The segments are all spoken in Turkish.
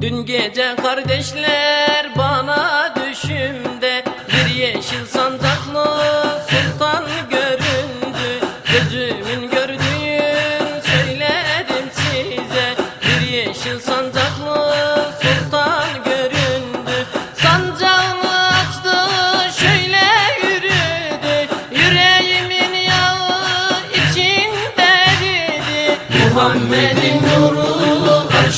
Dün gece kardeşler bana düşümde Bir yeşil sancaklı sultan göründü. Gözümün gördüğün söylerim size. Bir yeşil sancaklı sultan göründü. Sancağını açtı şöyle yürüdü. Yüreğimin yağı içinde eridi Muhammed'in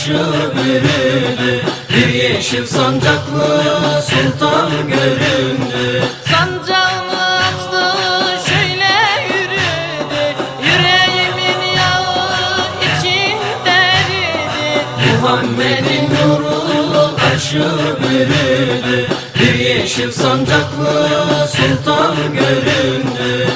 arşı bürüdü Bir yeşil sancaklı sultan göründü. Sancağını açtı şöyle yürüdü. Yüreğimin yağı içinde eridi. Muhammed'in nuru arşı bürüdü Bir yeşil sancaklı sultan göründü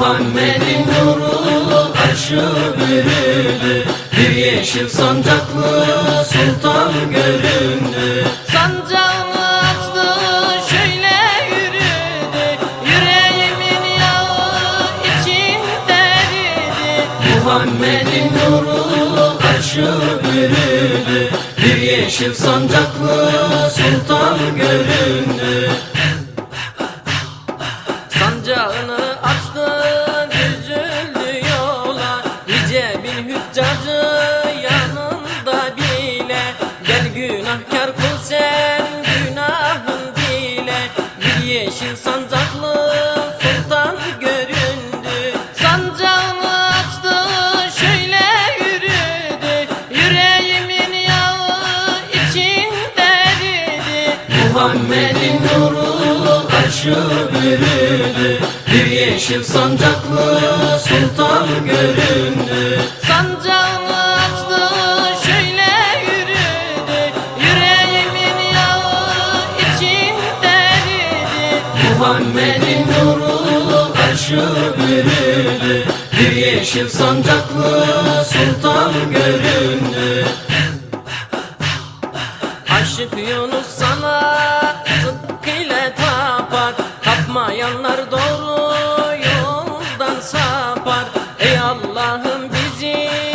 Muhammed'in nuru arşı bürüdü Bir yeşil sancaklı sultan göründü. Sancağını açtı şöyle yürüdü. Yüreğimin yağı içinde eridi. Muhammed'in nuru arşı bürüdü Bir yeşil sancaklı sultan göründü. Sancağını günahkar kul sen günahın dile Bir yeşil sancaklı sultan göründü. Sancağını açtı şöyle yürüdü. Yüreğimin yağı içinde eridi Muhammed'in nuru arşı bürüdü. Bir yeşil sancaklı sultan göründü Muhammed'in nuru arşı bürüdü Bir yeşil sancaklı sultan göründü Aşık Yunus sana sıdkıyla tapar Tapmayanlar doğru yoldan sapar. Ey Allah'ım bizi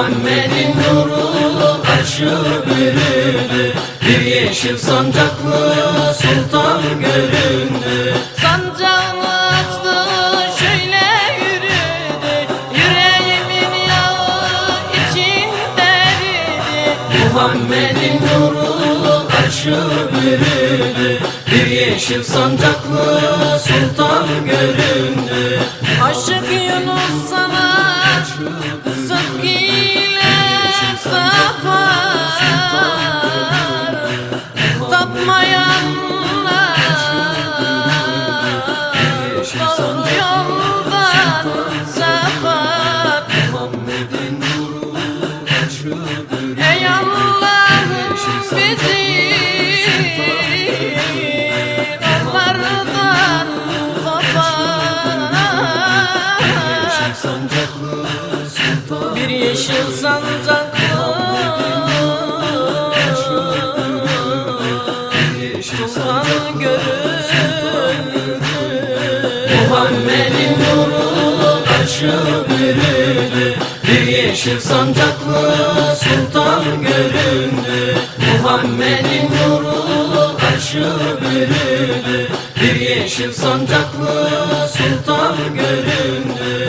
Muhammed'in nuru arşı bürüdü Bir yeşil sancaklı sultan göründü. Sancağını açtı şöyle yürüdü. Yüreğimin yağı içinde eridi. Muhammed'in nuru arşı bürüdü Bir yeşil sancaklı sultan göründü. Aşık yeşil sancaklı sultan göründü Muhammed'in nuru bürüdü. Bir yeşil sancaklı sultan göründü. Muhammed'in nuru bürüdü Bir yeşil sancaklı sultan göründü